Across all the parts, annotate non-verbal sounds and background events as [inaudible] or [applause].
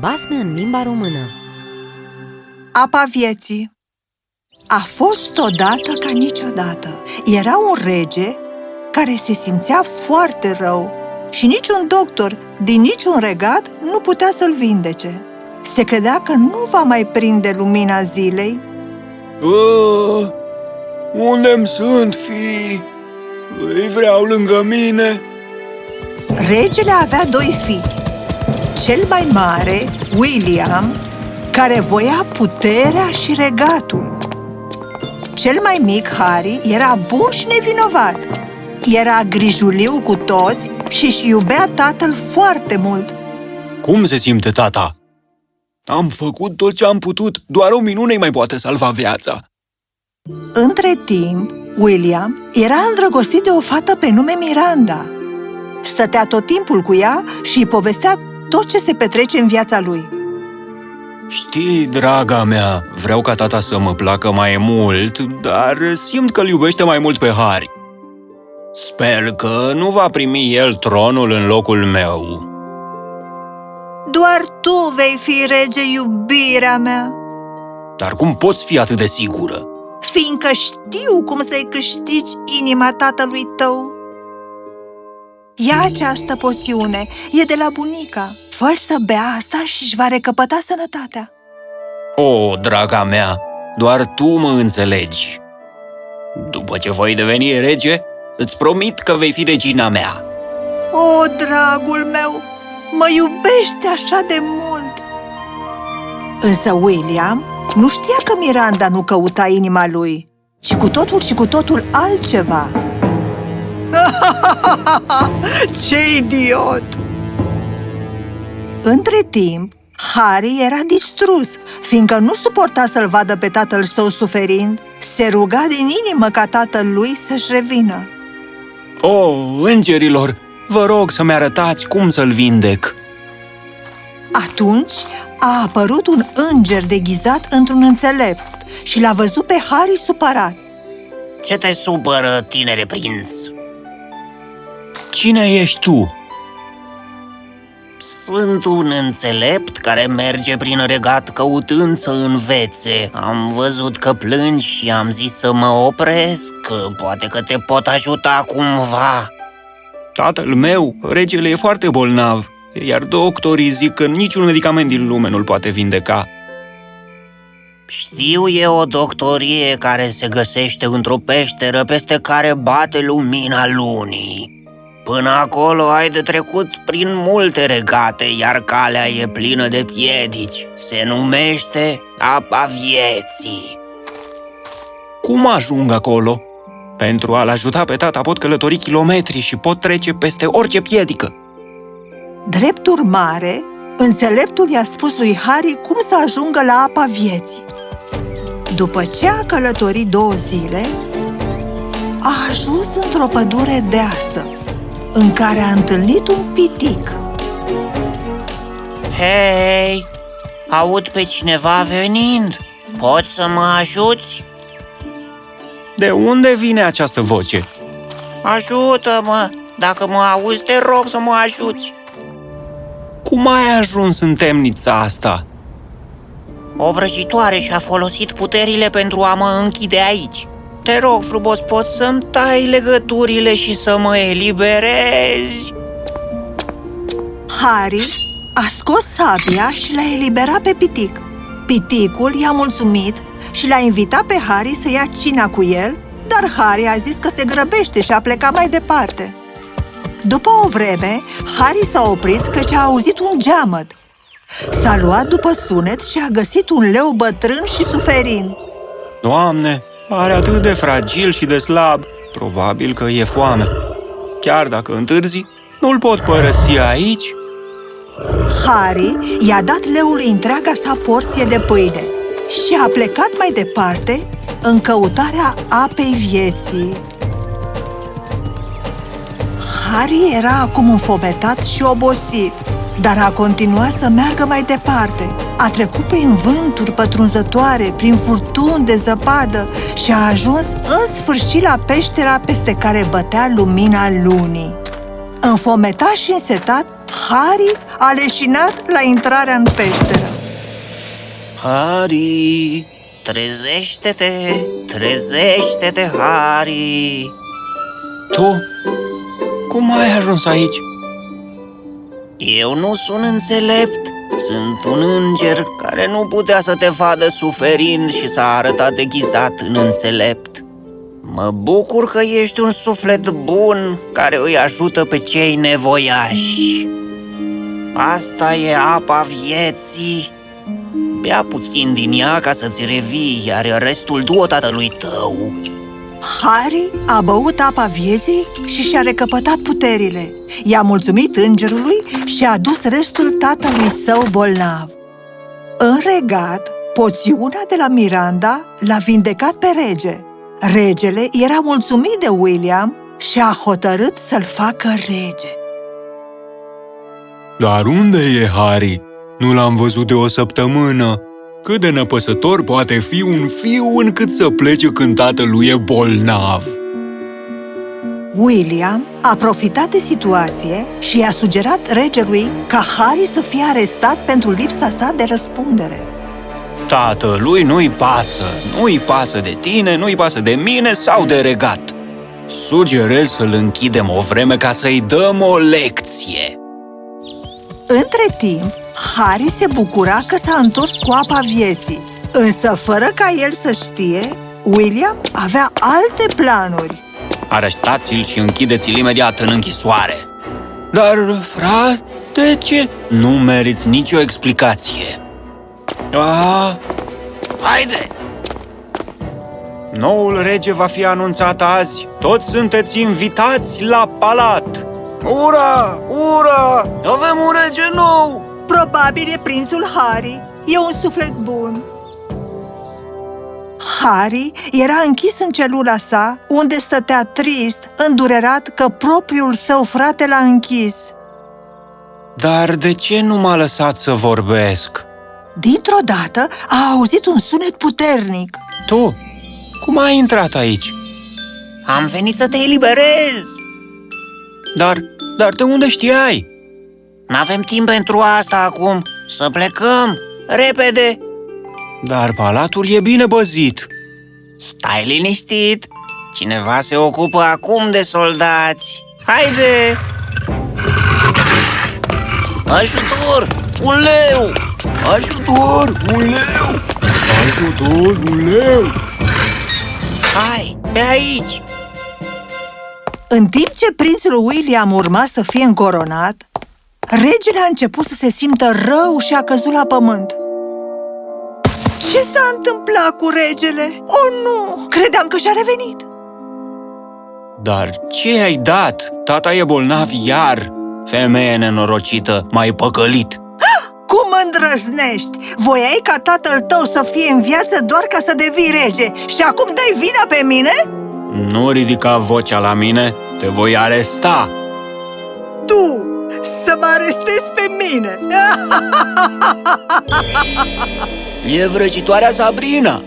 Basme în limba română Apa vieții A fost odată ca niciodată. Era un rege care se simțea foarte rău și niciun doctor din niciun regat nu putea să-l vindece. Se credea că nu va mai prinde lumina zilei. Uh, unde-mi sunt, fii? Îi vreau lângă mine. Regele avea doi fii. Cel mai mare, William, care voia puterea și regatul. Cel mai mic, Harry, era bun și nevinovat. Era grijuliu cu toți și își iubea tatăl foarte mult. Cum se simte tata? Am făcut tot ce am putut, doar o minune mai poate salva viața. Între timp, William era îndrăgostit de o fată pe nume Miranda. Stătea tot timpul cu ea și îi povestea tot ce se petrece în viața lui. Știi, draga mea, vreau ca tata să mă placă mai mult, dar simt că îl iubește mai mult pe Harry. Sper că nu va primi el tronul în locul meu. Doar tu vei fi rege, iubirea mea, Dar cum poți fi atât de sigură? fiindcă știu cum să-i câștigi inima tatălui tău. Ia această poțiune, e de la bunica. Fă să bea asta și își va recăpăta sănătatea. O, draga mea, doar tu mă înțelegi. După ce voi deveni rege, îți promit că vei fi regina mea. O, dragul meu, mă iubește așa de mult! Însă William nu știa că Miranda nu căuta inima lui, ci cu totul și cu totul altceva. [laughs] Ce idiot! Între timp, Harry era distrus, fiindcă nu suporta să-l vadă pe tatăl său suferind. Se ruga din inimă ca tatăl lui să-și revină. O, îngerilor, vă rog să-mi arătați cum să-l vindec. Atunci a apărut un înger deghizat într-un înțelept și l-a văzut pe Harry supărat. Ce te supără, tinere prinț? Cine ești tu? Sunt un înțelept care merge prin regat căutând să învețe. Am văzut că plângi și am zis să mă opresc. Poate că te pot ajuta cumva. Tatăl meu, regele, e foarte bolnav, iar doctorii zic că niciun medicament din lume nu-l poate vindeca. Știu e o doctorie care se găsește într-o peșteră peste care bate lumina lunii. Până acolo ai de trecut prin multe regate, iar calea e plină de piedici. Se numește apa vieții. Cum ajung acolo? Pentru a-l ajuta pe tata pot călători kilometri și pot trece peste orice piedică. Drept urmare, înțeleptul i-a spus lui Harry cum să ajungă la apa vieții. După ce a călătorit două zile, a ajuns într-o pădure deasă, în care a întâlnit un pitic. Hei, aud pe cineva venind. Poți să mă ajuți? De unde vine această voce? Ajută-mă! Dacă mă auzi, te rog să mă ajuți! Cum ai ajuns în temnița asta? O vrăjitoare și-a folosit puterile pentru a mă închide aici. Te rog frumos, poți să-mi tai legăturile și să mă eliberezi? Harry a scos sabia și l-a eliberat pe pitic. Piticul i-a mulțumit și l-a invitat pe Harry să ia cina cu el, dar Harry a zis că se grăbește și a plecat mai departe. După o vreme, Harry s-a oprit căci a auzit un geamăt. S-a luat după sunet și a găsit un leu bătrân și suferind. Doamne, pare atât de fragil și de slab. Probabil că e foame. Chiar dacă întârzi, nu-l pot părăsi aici. Harry i-a dat leului întreaga sa porție de pâine și a plecat mai departe în căutarea apei vieții. Harry era acum înfometat și obosit, dar a continuat să meargă mai departe. A trecut prin vânturi pătrunzătoare, prin furtuni de zăpadă și a ajuns în sfârșit la peștera peste care bătea lumina lunii. Înfometat și însetat, Harry a leșinat la intrarea în peșteră. Harry, trezește-te, trezește-te, Harry! Tu? Cum ai ajuns aici? Eu nu sunt înțelept, sunt un înger care nu putea să te vadă suferind și s-a arătat deghizat în înțelept. Mă bucur că ești un suflet bun care îi ajută pe cei nevoiași. Asta e apa vieții. Bea puțin din ea ca să-ți revii, iar restul du-o tatălui tău. Harry a băut apa vieții și și-a recăpătat puterile. I-a mulțumit îngerului și a dus restul tatălui său bolnav. În regat, poțiunea de la Miranda l-a vindecat pe rege. Regele era mulțumit de William și a hotărât să-l facă rege. Dar unde e Harry? Nu l-am văzut de o săptămână. Cât de nepăsător poate fi un fiu încât să plece când tatălui e bolnav? William a profitat de situație și i-a sugerat regelui ca Harry să fie arestat pentru lipsa sa de răspundere. Tatălui nu-i pasă, nu-i pasă de tine, nu-i pasă de mine sau de regat. Sugerez să-l închidem o vreme ca să-i dăm o lecție. Între timp, Harry se bucura că s-a întors cu apa vieții. Însă, fără ca el să știe, William avea alte planuri. Arestați-l și închideți-l imediat în închisoare. Dar, frate, ce? Nu meriți nicio explicație. A, Haide! noul rege va fi anunțat azi. Toți sunteți invitați la palat. Ura! Ura! Avem un rege nou! Probabil e prințul Harry. E un suflet bun. Harry era închis în celula sa, unde stătea trist, îndurerat că propriul său frate l-a închis. Dar de ce nu m-a lăsat să vorbesc? Dintr-o dată a auzit un sunet puternic. Tu, cum ai intrat aici? Am venit să te eliberez! Dar, dar de unde știai? N-avem timp pentru asta acum. Să plecăm! Repede! Dar palatul e bine băzit. Stai liniștit! Cineva se ocupă acum de soldați! Haide! Ajutor! Un leu! Ajutor, un leu! Ajutor, un leu! Hai, pe aici! În timp ce prințul William urma să fie încoronat, regele a început să se simtă rău și a căzut la pământ. Ce s-a întâmplat cu regele? Oh, nu! Credeam că și-a revenit. Dar ce ai dat? Tata e bolnav iar. Femeie nenorocită, mai păcălit. Cum îndrăznești? Voiai ca tatăl tău să fie în viață doar ca să devii rege și acum dai vina pe mine? Nu ridica vocea la mine, te voi aresta. Tu să mă arestezi pe mine! [laughs] E vrăjitoarea Sabrina.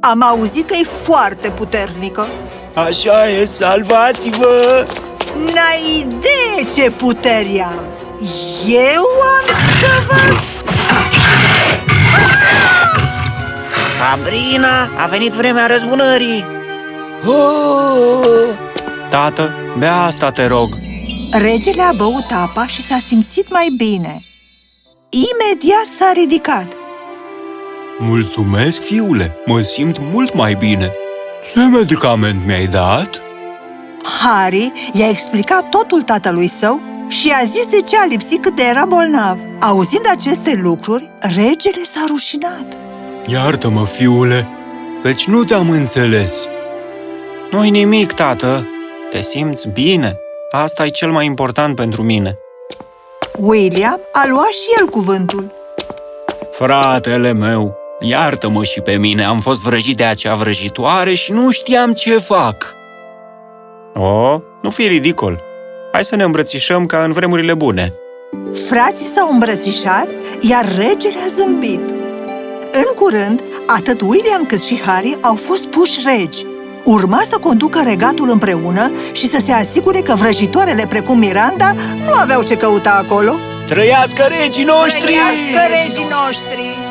Am auzit că e foarte puternică. Așa e, salvați-vă! N-ai idee ce puteri am! Eu am să vă... Sabrina, a venit vremea răzbunării! Oh! Tată, bea asta, te rog. Regele a băut apa și s-a simțit mai bine. Imediat s-a ridicat. Mulțumesc, fiule, mă simt mult mai bine. Ce medicament mi-ai dat? Harry i-a explicat totul tatălui său și i-a zis de ce a lipsit cât de era bolnav. Auzind aceste lucruri, regele s-a rușinat. Iartă-mă, fiule, căci nu te-am înțeles. Nu-i nimic, tată. Te simți bine. Asta e cel mai important pentru mine. William a luat și el cuvântul. Fratele meu, iartă-mă și pe mine, am fost vrăjit de acea vrăjitoare și nu știam ce fac. O, nu fi ridicol. Hai să ne îmbrățișăm ca în vremurile bune. Frații s-au îmbrățișat, iar regele a zâmbit. În curând, atât William cât și Harry au fost puși regi. urma să conducă regatul împreună și să se asigure că vrăjitoarele precum Miranda nu aveau ce căuta acolo. Trăiască regii noștri! Trăiască regii noștri!